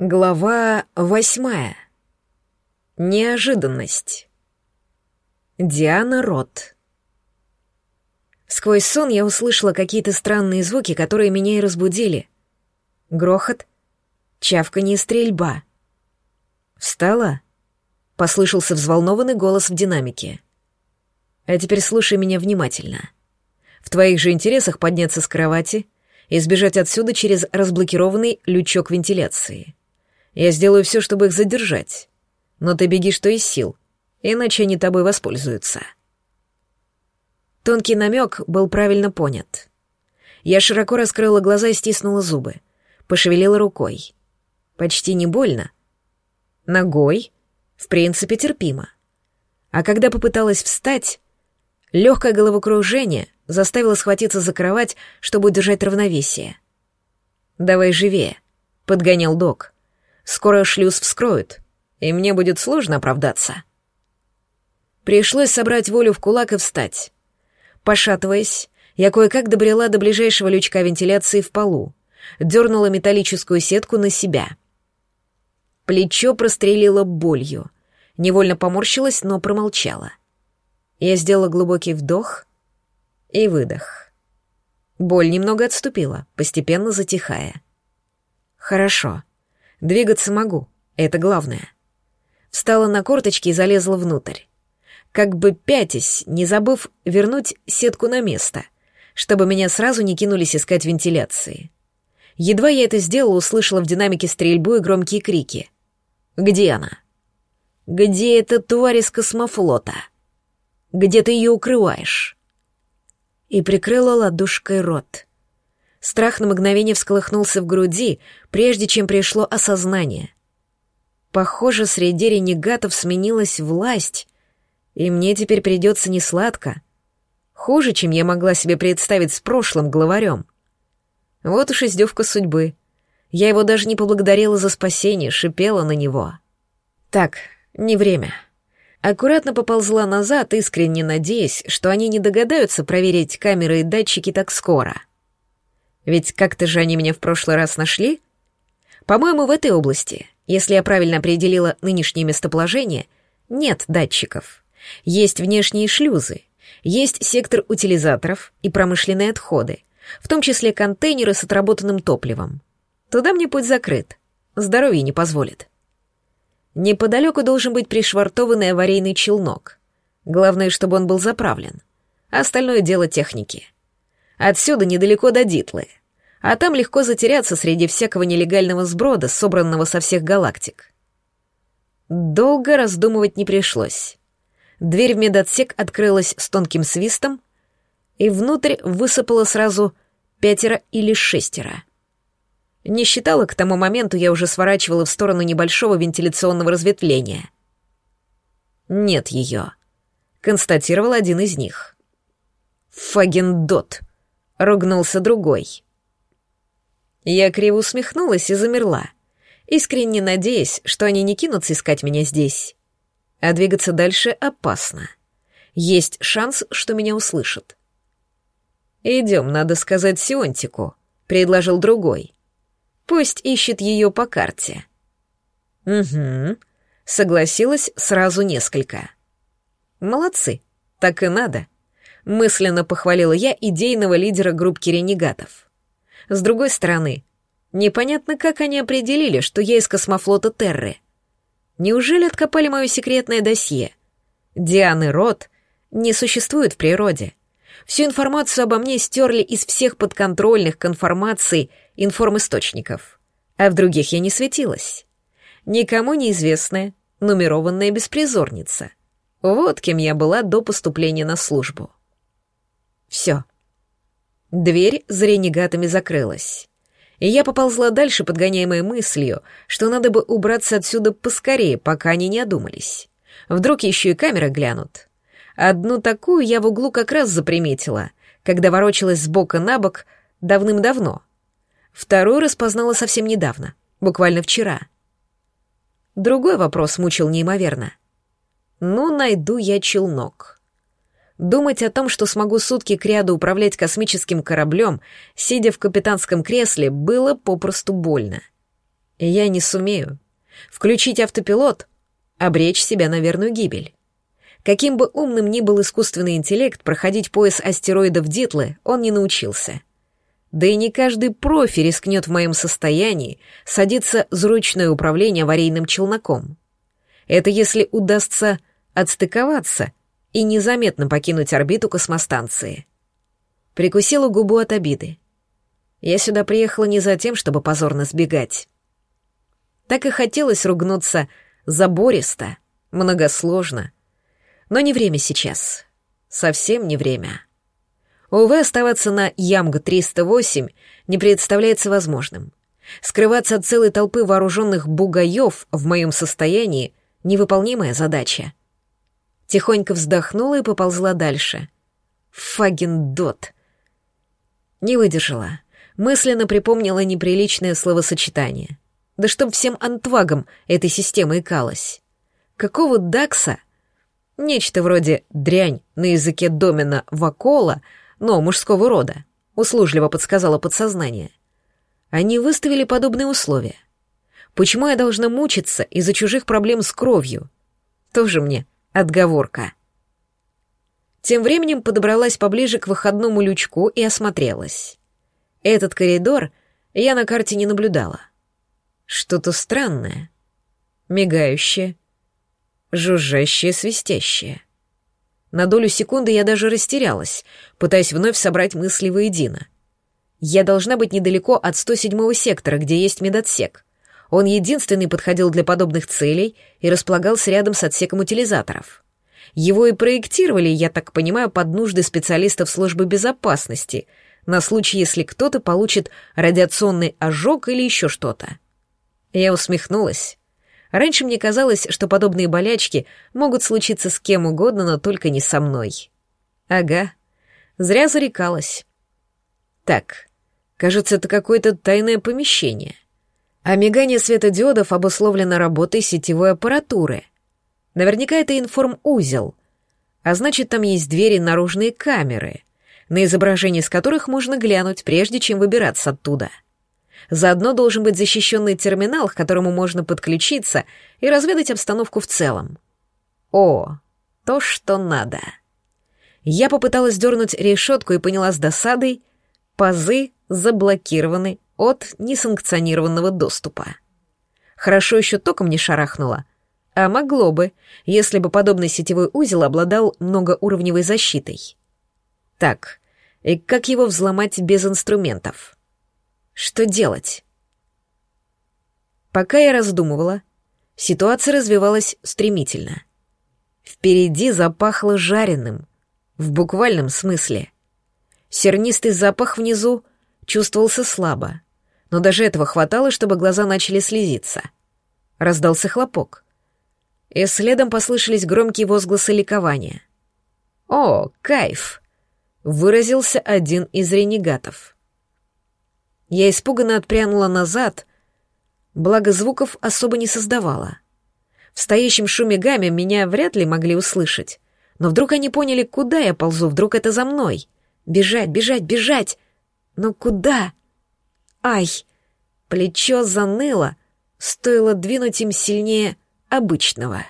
Глава восьмая. Неожиданность. Диана Рот. Сквозь сон я услышала какие-то странные звуки, которые меня и разбудили. Грохот, чавканье, стрельба. Встала? Послышался взволнованный голос в динамике. А теперь слушай меня внимательно. В твоих же интересах подняться с кровати и сбежать отсюда через разблокированный лючок вентиляции — я сделаю все, чтобы их задержать. Но ты беги что из сил, иначе они тобой воспользуются. Тонкий намек был правильно понят. Я широко раскрыла глаза и стиснула зубы. Пошевелила рукой. Почти не больно. Ногой, в принципе, терпимо. А когда попыталась встать, легкое головокружение заставило схватиться за кровать, чтобы удержать равновесие. «Давай живее», — подгонял док. Скоро шлюз вскроют, и мне будет сложно оправдаться. Пришлось собрать волю в кулак и встать. Пошатываясь, я кое-как добрела до ближайшего лючка вентиляции в полу, дернула металлическую сетку на себя. Плечо прострелило болью. Невольно поморщилась, но промолчала. Я сделала глубокий вдох и выдох. Боль немного отступила, постепенно затихая. «Хорошо», Двигаться могу, это главное. Встала на корточки и залезла внутрь. Как бы пятясь, не забыв вернуть сетку на место, чтобы меня сразу не кинулись искать вентиляции. Едва я это сделала, услышала в динамике стрельбу и громкие крики. «Где она?» «Где эта тварь из космофлота?» «Где ты ее укрываешь?» И прикрыла ладошкой рот. Страх на мгновение всколыхнулся в груди, прежде чем пришло осознание. Похоже, среди ренегатов сменилась власть, и мне теперь придется несладко. Хуже, чем я могла себе представить с прошлым главарем. Вот уж издевка судьбы. Я его даже не поблагодарила за спасение, шипела на него. Так, не время. Аккуратно поползла назад, искренне надеясь, что они не догадаются проверить камеры и датчики так скоро — ведь как-то же они меня в прошлый раз нашли. По-моему, в этой области, если я правильно определила нынешнее местоположение, нет датчиков. Есть внешние шлюзы, есть сектор утилизаторов и промышленные отходы, в том числе контейнеры с отработанным топливом. Туда мне путь закрыт. Здоровье не позволит. Неподалеку должен быть пришвартованный аварийный челнок. Главное, чтобы он был заправлен. Остальное дело техники. Отсюда недалеко до Дитлы а там легко затеряться среди всякого нелегального сброда, собранного со всех галактик. Долго раздумывать не пришлось. Дверь в медотсек открылась с тонким свистом, и внутрь высыпало сразу пятеро или шестеро. Не считала, к тому моменту я уже сворачивала в сторону небольшого вентиляционного разветвления. «Нет ее», — констатировал один из них. «Фагендот», — ругнулся другой. Я криво усмехнулась и замерла, искренне надеясь, что они не кинутся искать меня здесь. А двигаться дальше опасно. Есть шанс, что меня услышат. «Идем, надо сказать Сионтику», — предложил другой. «Пусть ищет ее по карте». «Угу», — согласилась сразу несколько. «Молодцы, так и надо», — мысленно похвалила я идейного лидера группки ренегатов. С другой стороны, непонятно, как они определили, что я из космофлота Терры. Неужели откопали мое секретное досье? Дианы Рот не существует в природе. Всю информацию обо мне стерли из всех подконтрольных к информации информисточников. А в других я не светилась. Никому неизвестная, нумерованная беспризорница. Вот кем я была до поступления на службу. Все. Дверь за ренегатами закрылась. И я поползла дальше, подгоняемой мыслью, что надо бы убраться отсюда поскорее, пока они не одумались. Вдруг еще и камеры глянут. Одну такую я в углу как раз заприметила, когда ворочалась с бока на бок давным-давно. Вторую распознала совсем недавно, буквально вчера. Другой вопрос мучил неимоверно. Ну, найду я челнок. Думать о том, что смогу сутки кряду управлять космическим кораблем, сидя в капитанском кресле, было попросту больно. Я не сумею. Включить автопилот — обречь себя на верную гибель. Каким бы умным ни был искусственный интеллект, проходить пояс астероидов Дитлы он не научился. Да и не каждый профи рискнет в моем состоянии садиться за ручное управление аварийным челноком. Это если удастся отстыковаться и незаметно покинуть орбиту космостанции. Прикусила губу от обиды. Я сюда приехала не за тем, чтобы позорно сбегать. Так и хотелось ругнуться забористо, многосложно. Но не время сейчас. Совсем не время. Увы, оставаться на Ямг-308 не представляется возможным. Скрываться от целой толпы вооруженных бугаев в моем состоянии — невыполнимая задача. Тихонько вздохнула и поползла дальше. Фагендот. Не выдержала. Мысленно припомнила неприличное словосочетание. Да чтоб всем антвагам этой системы икалась. Какого дакса? Нечто вроде «дрянь» на языке домена «вакола» — но мужского рода, услужливо подсказало подсознание. Они выставили подобные условия. Почему я должна мучиться из-за чужих проблем с кровью? Тоже мне отговорка. Тем временем подобралась поближе к выходному лючку и осмотрелась. Этот коридор я на карте не наблюдала. Что-то странное. Мигающее, жужжащее, свистящее. На долю секунды я даже растерялась, пытаясь вновь собрать мысли воедино. Я должна быть недалеко от 107-го сектора, где есть медотсек. Он единственный подходил для подобных целей и располагался рядом с отсеком утилизаторов. Его и проектировали, я так понимаю, под нужды специалистов службы безопасности, на случай, если кто-то получит радиационный ожог или еще что-то. Я усмехнулась. Раньше мне казалось, что подобные болячки могут случиться с кем угодно, но только не со мной. Ага, зря зарекалась. Так, кажется, это какое-то тайное помещение. А мигание светодиодов обусловлено работой сетевой аппаратуры. Наверняка это информ-узел. А значит, там есть двери наружные камеры, на изображение с которых можно глянуть, прежде чем выбираться оттуда. — Заодно должен быть защищенный терминал, к которому можно подключиться и разведать обстановку в целом. О, то, что надо. Я попыталась дернуть решетку и поняла с досадой, пазы заблокированы от несанкционированного доступа. Хорошо еще током не шарахнуло, а могло бы, если бы подобный сетевой узел обладал многоуровневой защитой. Так, и как его взломать без инструментов? Что делать? Пока я раздумывала, ситуация развивалась стремительно. Впереди запахло жареным, в буквальном смысле. Сернистый запах внизу чувствовался слабо, но даже этого хватало, чтобы глаза начали слезиться. Раздался хлопок. И следом послышались громкие возгласы ликования. «О, кайф!» — выразился один из ренегатов. Я испуганно отпрянула назад, благо звуков особо не создавала. В стоящем шуме гамме меня вряд ли могли услышать. Но вдруг они поняли, куда я ползу, вдруг это за мной. Бежать, бежать, бежать! Но куда? Ай! Плечо заныло, стоило двинуть им сильнее обычного.